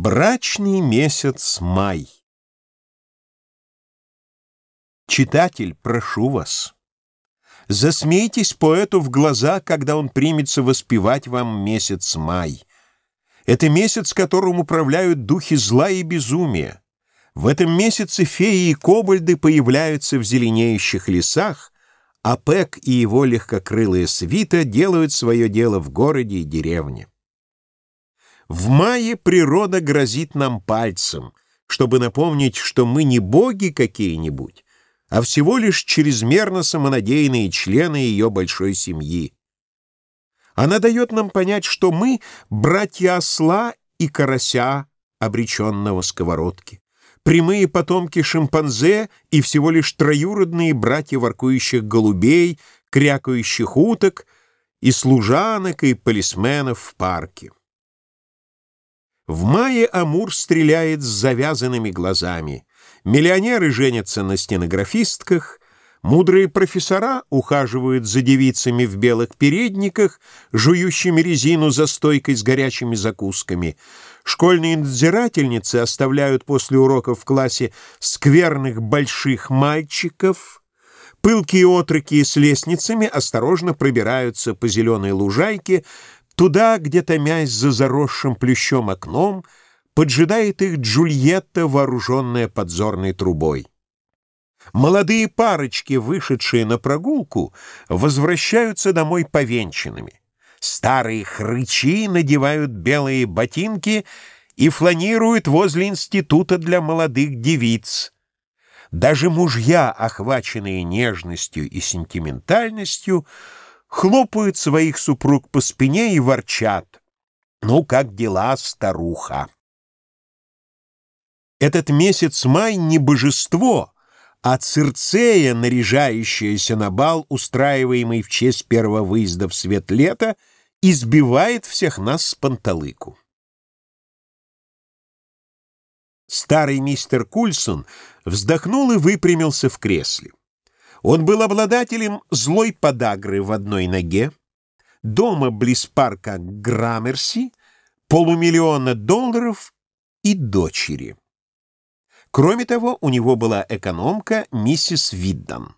Брачный месяц май. Читатель, прошу вас, засмейтесь поэту в глаза, когда он примется воспевать вам месяц май. Это месяц, которым управляют духи зла и безумия. В этом месяце феи и кобальды появляются в зеленеющих лесах, а Пэк и его легкокрылая свита делают свое дело в городе и деревне. В мае природа грозит нам пальцем, чтобы напомнить, что мы не боги какие-нибудь, а всего лишь чрезмерно самонадеянные члены ее большой семьи. Она дает нам понять, что мы — братья осла и карася, обреченного сковородки, прямые потомки шимпанзе и всего лишь троюродные братья воркующих голубей, крякающих уток и служанок и полисменов в парке. В мае Амур стреляет с завязанными глазами. Миллионеры женятся на стенографистках, мудрые профессора ухаживают за девицами в белых передниках, жующими резину за стойкой с горячими закусками. Школьные надзирательницы оставляют после уроков в классе скверных больших мальчиков. Пылкие отроки с лестницами осторожно пробираются по зеленой лужайке, Туда, где томясь за заросшим плющом окном, поджидает их Джульетта, вооруженная подзорной трубой. Молодые парочки, вышедшие на прогулку, возвращаются домой повенчанными. Старые хрычи надевают белые ботинки и фланируют возле института для молодых девиц. Даже мужья, охваченные нежностью и сентиментальностью, хлопают своих супруг по спине и ворчат. «Ну, как дела, старуха?» Этот месяц май не божество, а Цирцея, наряжающаяся на бал, устраиваемый в честь первого выезда в свет лета, избивает всех нас с панталыку. Старый мистер Кульсон вздохнул и выпрямился в кресле. Он был обладателем злой подагры в одной ноге, дома близ парка Граммерси, полумиллиона долларов и дочери. Кроме того, у него была экономка миссис Виддан.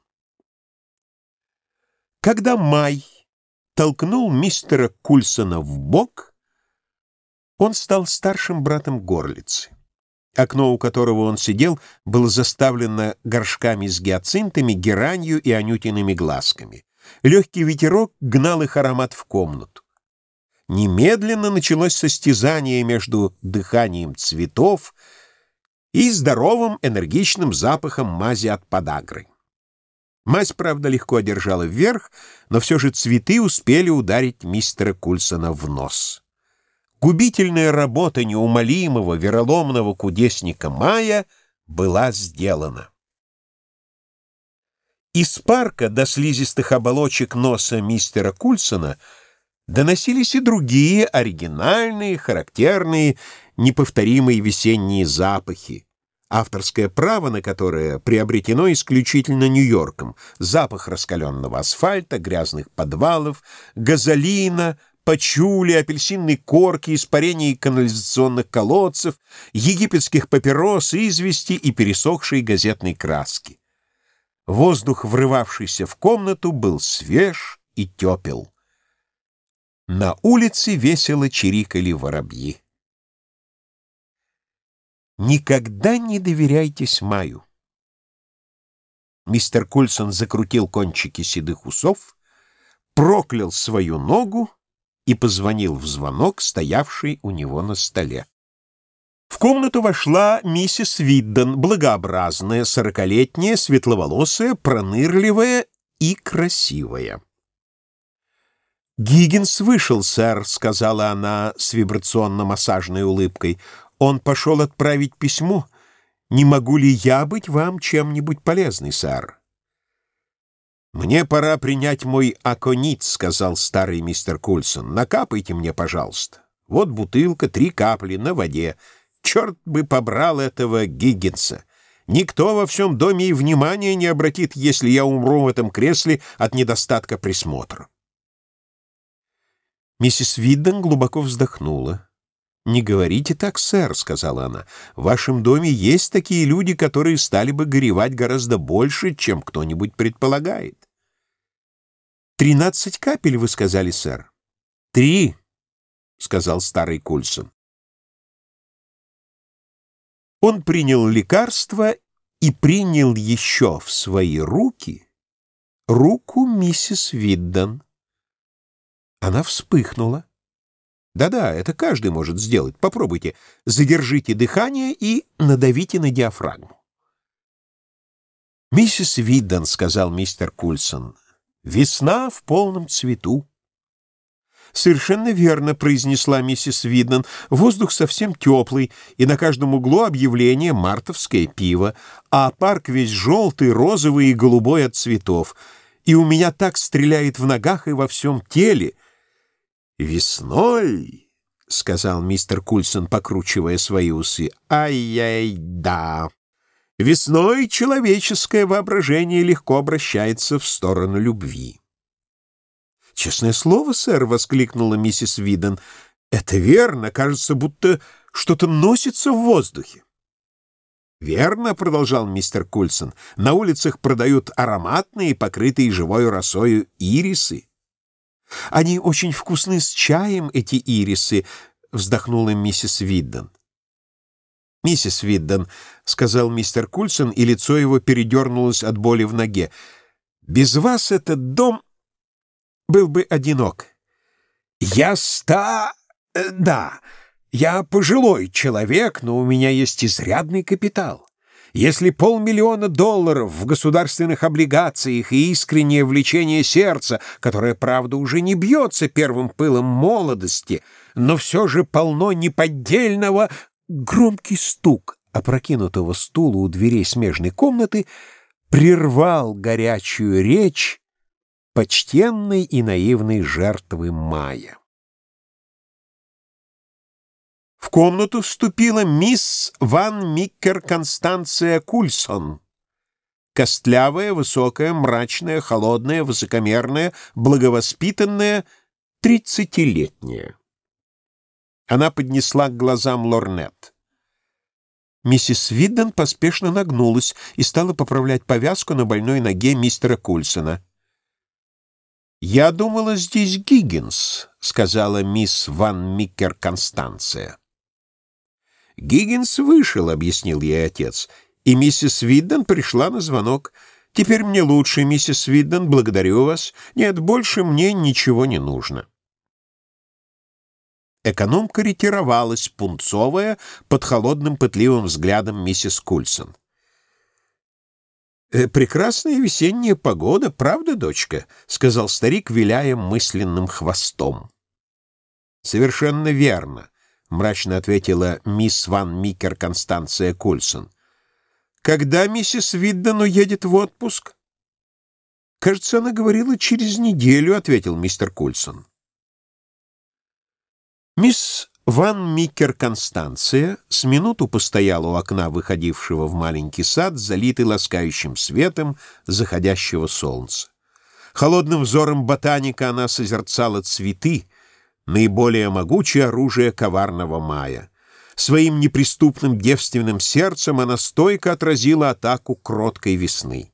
Когда Май толкнул мистера Кульсона в бок, он стал старшим братом Горлицы. Окно, у которого он сидел, было заставлено горшками с гиацинтами, геранью и анютиными глазками. Легкий ветерок гнал их аромат в комнату. Немедленно началось состязание между дыханием цветов и здоровым энергичным запахом мази от подагры. Мазь, правда, легко одержала вверх, но все же цветы успели ударить мистера Кульсона в нос. Губительная работа неумолимого, вероломного кудесника Мая была сделана. Из парка до слизистых оболочек носа мистера Кульсона доносились и другие оригинальные, характерные, неповторимые весенние запахи, авторское право на которое приобретено исключительно Нью-Йорком, запах раскаленного асфальта, грязных подвалов, газолина — пачули, апельсинной корки, испарений канализационных колодцев, египетских папирос, извести и пересохшей газетной краски. Воздух, врывавшийся в комнату, был свеж и тепел. На улице весело чирикали воробьи. Никогда не доверяйтесь Маю. Мистер Кульсон закрутил кончики седых усов, проклял свою ногу и позвонил в звонок, стоявший у него на столе. В комнату вошла миссис Видден, благообразная, сорокалетняя, светловолосая, пронырливая и красивая. «Гиггинс вышел, сэр», — сказала она с вибрационно-массажной улыбкой. «Он пошел отправить письмо. Не могу ли я быть вам чем-нибудь полезный, сэр?» «Мне пора принять мой аконит», — сказал старый мистер Кульсон. «Накапайте мне, пожалуйста. Вот бутылка, три капли на воде. Черт бы побрал этого Гиггинса. Никто во всем доме и внимания не обратит, если я умру в этом кресле от недостатка присмотра». Миссис Видден глубоко вздохнула. «Не говорите так, сэр», — сказала она. «В вашем доме есть такие люди, которые стали бы горевать гораздо больше, чем кто-нибудь предполагает». «Тринадцать капель, вы сказали, сэр?» «Три», — сказал старый Кульсон. Он принял лекарство и принял еще в свои руки руку миссис Видден. Она вспыхнула. Да-да, это каждый может сделать. Попробуйте. Задержите дыхание и надавите на диафрагму. «Миссис Видден», — сказал мистер Кульсон, — «весна в полном цвету». «Совершенно верно», — произнесла миссис Видден. «Воздух совсем теплый, и на каждом углу объявление «Мартовское пиво», а парк весь желтый, розовый и голубой от цветов. И у меня так стреляет в ногах и во всем теле». «Весной», — сказал мистер Кульсон, покручивая свои усы, — «ай-яй-да». Весной человеческое воображение легко обращается в сторону любви. «Честное слово, сэр», — воскликнула миссис Виден, — «это верно, кажется, будто что-то носится в воздухе». «Верно», — продолжал мистер Кульсон, — «на улицах продают ароматные, покрытые живой росою ирисы». «Они очень вкусны с чаем, эти ирисы», — вздохнула миссис Видден. «Миссис Видден», — сказал мистер Кульсон, и лицо его передернулось от боли в ноге, — «без вас этот дом был бы одинок». «Я ста... Э, да, я пожилой человек, но у меня есть изрядный капитал. Если полмиллиона долларов в государственных облигациях и искреннее влечение сердца, которое, правда, уже не бьется первым пылом молодости, но все же полно неподдельного, громкий стук опрокинутого стула у дверей смежной комнаты прервал горячую речь почтенной и наивной жертвы Мая. В комнату вступила мисс Ван Миккер Констанция Кульсон. Костлявая, высокая, мрачная, холодная, высокомерная, благовоспитанная, тридцатилетняя. Она поднесла к глазам лорнет. Миссис Видден поспешно нагнулась и стала поправлять повязку на больной ноге мистера Кульсона. «Я думала, здесь Гиггинс», — сказала мисс Ван Миккер Констанция. «Гиггинс вышел», — объяснил ей отец, — «и миссис Видден пришла на звонок. Теперь мне лучше, миссис Видден, благодарю вас. Нет, больше мне ничего не нужно». Экономка ретировалась, пунцовая, под холодным пытливым взглядом миссис Кульсон. «Э, «Прекрасная весенняя погода, правда, дочка?» — сказал старик, виляя мысленным хвостом. «Совершенно верно. — мрачно ответила мисс Ван Микер Констанция Кульсон. «Когда миссис Видден уедет в отпуск?» «Кажется, она говорила через неделю», — ответил мистер Кульсон. Мисс Ван Микер Констанция с минуту постояла у окна, выходившего в маленький сад, залитый ласкающим светом заходящего солнца. Холодным взором ботаника она созерцала цветы, наиболее могучее оружие коварного мая. Своим неприступным девственным сердцем она стойко отразила атаку кроткой весны.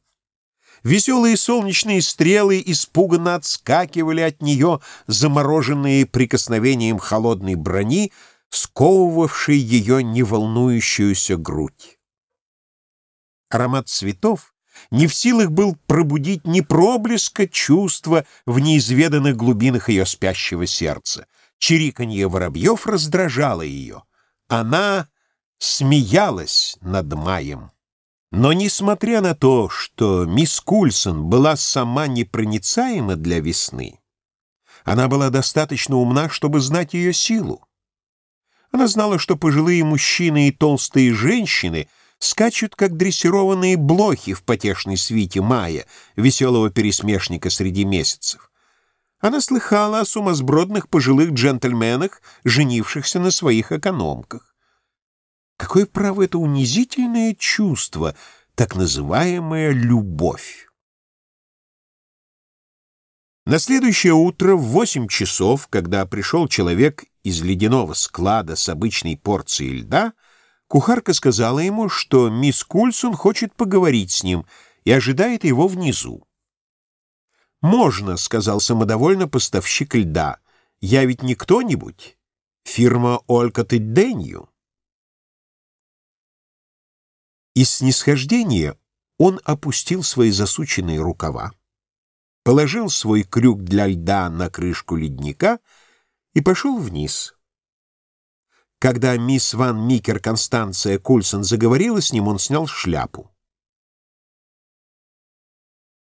Веселые солнечные стрелы испуганно отскакивали от нее, замороженные прикосновением холодной брони, сковывавшей ее неволнующуюся грудь. Аромат цветов не в силах был пробудить ни проблеска чувства в неизведанных глубинах ее спящего сердца. Чириканье воробьев раздражало ее. Она смеялась над маем. Но, несмотря на то, что мисс Кульсон была сама непроницаема для весны, она была достаточно умна, чтобы знать ее силу. Она знала, что пожилые мужчины и толстые женщины — скачут, как дрессированные блохи в потешной свите мая, веселого пересмешника среди месяцев. Она слыхала о сумасбродных пожилых джентльменах, женившихся на своих экономках. Какое право это унизительное чувство, так называемая любовь? На следующее утро в восемь часов, когда пришел человек из ледяного склада с обычной порцией льда, кухарка сказала ему, что мисс Кульсон хочет поговорить с ним и ожидает его внизу. «Можно», — сказал самодовольно поставщик льда. «Я ведь не кто-нибудь. Фирма Олькот и Денью». Из снисхождения он опустил свои засученные рукава, положил свой крюк для льда на крышку ледника и пошел вниз. Когда мисс Ван Микер Констанция Кульсон заговорила с ним, он снял шляпу.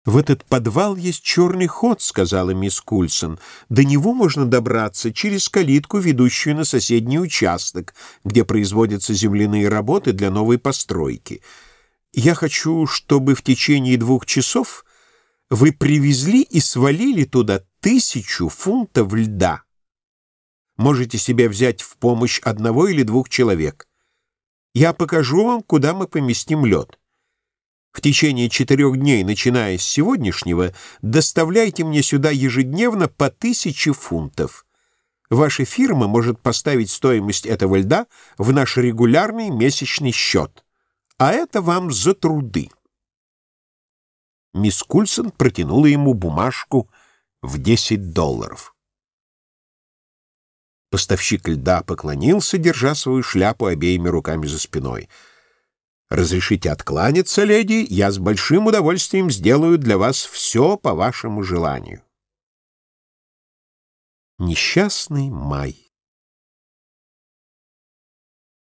«В этот подвал есть черный ход», — сказала мисс Кульсон. «До него можно добраться через калитку, ведущую на соседний участок, где производятся земляные работы для новой постройки. Я хочу, чтобы в течение двух часов вы привезли и свалили туда тысячу фунтов льда. Можете себе взять в помощь одного или двух человек. Я покажу вам, куда мы поместим лед». В течение четырех дней, начиная с сегодняшнего, доставляйте мне сюда ежедневно по тысяче фунтов. Ваша фирма может поставить стоимость этого льда в наш регулярный месячный счет. А это вам за труды. Мисс Кульсон протянула ему бумажку в 10 долларов. Поставщик льда поклонился, держа свою шляпу обеими руками за спиной — Разрешите откланяться, леди, я с большим удовольствием сделаю для вас все по вашему желанию. Несчастный май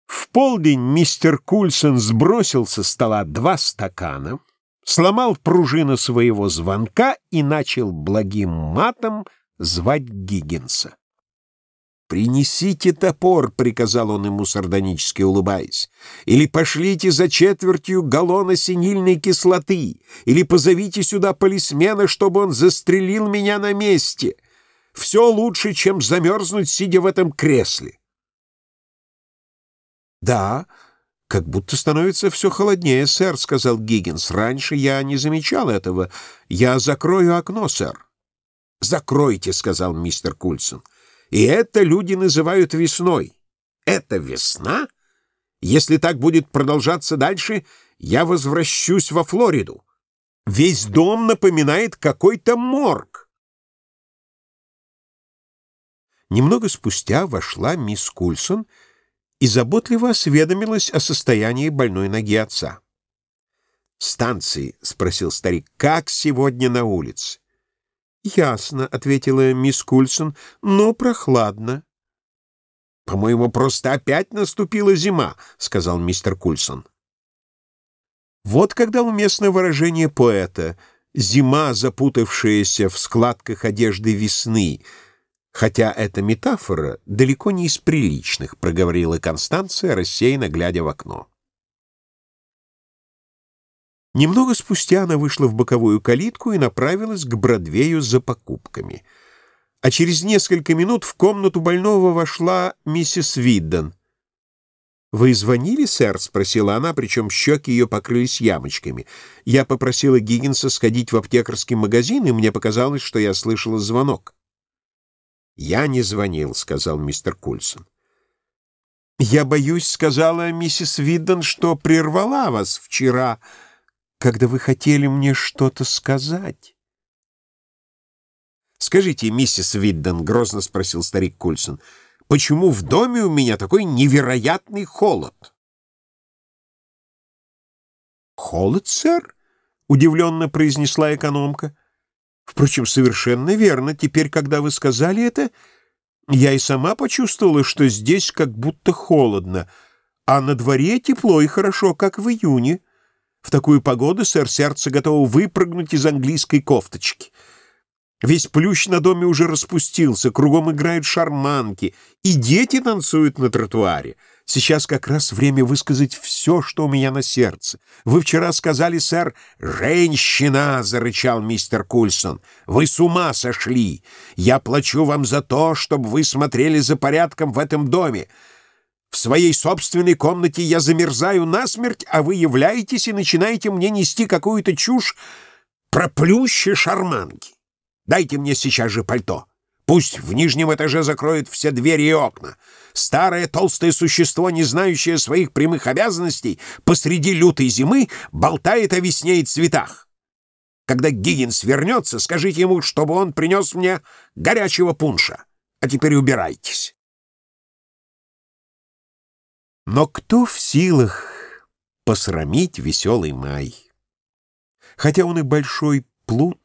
В полдень мистер Кульсон сбросил со стола два стакана, сломал пружину своего звонка и начал благим матом звать Гиггинса. «Принесите топор», — приказал он ему, сардонически улыбаясь, «или пошлите за четвертью галлона синильной кислоты, или позовите сюда полисмена, чтобы он застрелил меня на месте. Все лучше, чем замерзнуть, сидя в этом кресле». «Да, как будто становится все холоднее, сэр», — сказал Гиггинс. «Раньше я не замечал этого. Я закрою окно, сэр». «Закройте», — сказал мистер Кульсон. И это люди называют весной. Это весна? Если так будет продолжаться дальше, я возвращусь во Флориду. Весь дом напоминает какой-то морг. Немного спустя вошла мисс Кульсон и заботливо осведомилась о состоянии больной ноги отца. «Станции?» — спросил старик. «Как сегодня на улице?» «Ясно», — ответила мисс Кульсон, — «но прохладно». «По-моему, просто опять наступила зима», — сказал мистер Кульсон. Вот когда уместно выражение поэта «зима, запутавшаяся в складках одежды весны», хотя эта метафора далеко не из приличных, проговорила Констанция, рассеянно глядя в окно. Немного спустя она вышла в боковую калитку и направилась к Бродвею за покупками. А через несколько минут в комнату больного вошла миссис Видден. «Вы звонили, сэр?» — спросила она, причем щеки ее покрылись ямочками. «Я попросила Гиггинса сходить в аптекарский магазин, и мне показалось, что я слышала звонок». «Я не звонил», — сказал мистер Кульсон. «Я боюсь», — сказала миссис Видден, — «что прервала вас вчера» когда вы хотели мне что-то сказать. «Скажите, миссис Видден, — грозно спросил старик Кульсон, — почему в доме у меня такой невероятный холод?» «Холод, сэр?» — удивленно произнесла экономка. «Впрочем, совершенно верно. Теперь, когда вы сказали это, я и сама почувствовала, что здесь как будто холодно, а на дворе тепло и хорошо, как в июне». В такую погоду, сэр, сердце готово выпрыгнуть из английской кофточки. Весь плющ на доме уже распустился, кругом играют шарманки, и дети танцуют на тротуаре. Сейчас как раз время высказать все, что у меня на сердце. Вы вчера сказали, сэр, «Женщина!» — зарычал мистер Кульсон. «Вы с ума сошли! Я плачу вам за то, чтобы вы смотрели за порядком в этом доме. В своей собственной комнате я замерзаю насмерть, а вы являетесь и начинаете мне нести какую-то чушь про плющи шарманки. Дайте мне сейчас же пальто. Пусть в нижнем этаже закроют все двери и окна. Старое толстое существо, не знающее своих прямых обязанностей, посреди лютой зимы болтает о весне и цветах. Когда Гиггинс вернется, скажите ему, чтобы он принес мне горячего пунша. А теперь убирайтесь. Но кто в силах посрамить веселый май? Хотя он и большой плут,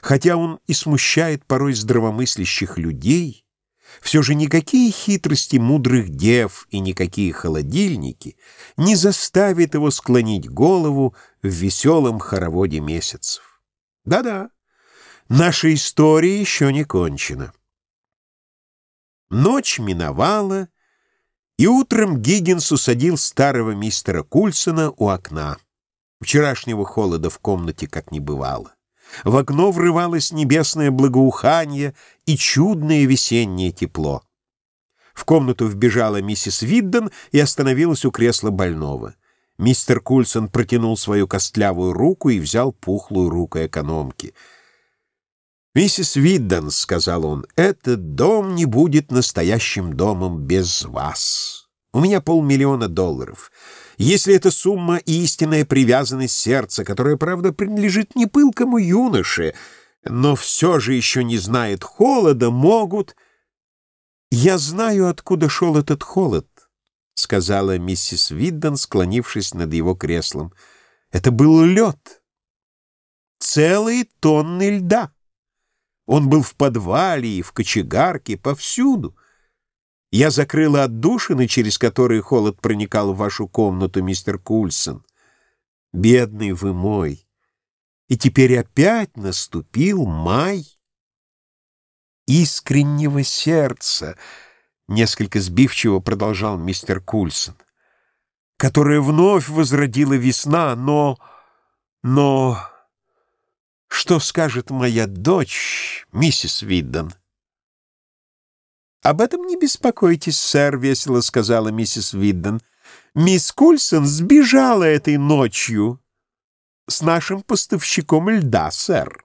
хотя он и смущает порой здравомыслящих людей, все же никакие хитрости мудрых дев и никакие холодильники не заставят его склонить голову в веселом хороводе месяцев. Да-да, наша история еще не кончена. Ночь миновала, и утром Гиггинс усадил старого мистера Кульсона у окна. Вчерашнего холода в комнате как не бывало. В окно врывалось небесное благоухание и чудное весеннее тепло. В комнату вбежала миссис Видден и остановилась у кресла больного. Мистер Кульсон протянул свою костлявую руку и взял пухлую руку экономки — «Миссис Видден», — сказал он, — «этот дом не будет настоящим домом без вас. У меня полмиллиона долларов. Если эта сумма — истинная привязанность сердца, которая, правда, принадлежит не пылкому юноше, но все же еще не знает холода, могут...» «Я знаю, откуда шел этот холод», — сказала миссис Видден, склонившись над его креслом. «Это был лед. Целые тонны льда». Он был в подвале и в кочегарке, повсюду. Я закрыла отдушины, через которые холод проникал в вашу комнату, мистер Кульсон. Бедный вы мой! И теперь опять наступил май искреннего сердца, несколько сбивчиво продолжал мистер Кульсон, которое вновь возродила весна, но... но... Что скажет моя дочь, миссис Видден? «Об этом не беспокойтесь, сэр», — весело сказала миссис Видден. «Мисс Кульсон сбежала этой ночью с нашим поставщиком льда, сэр».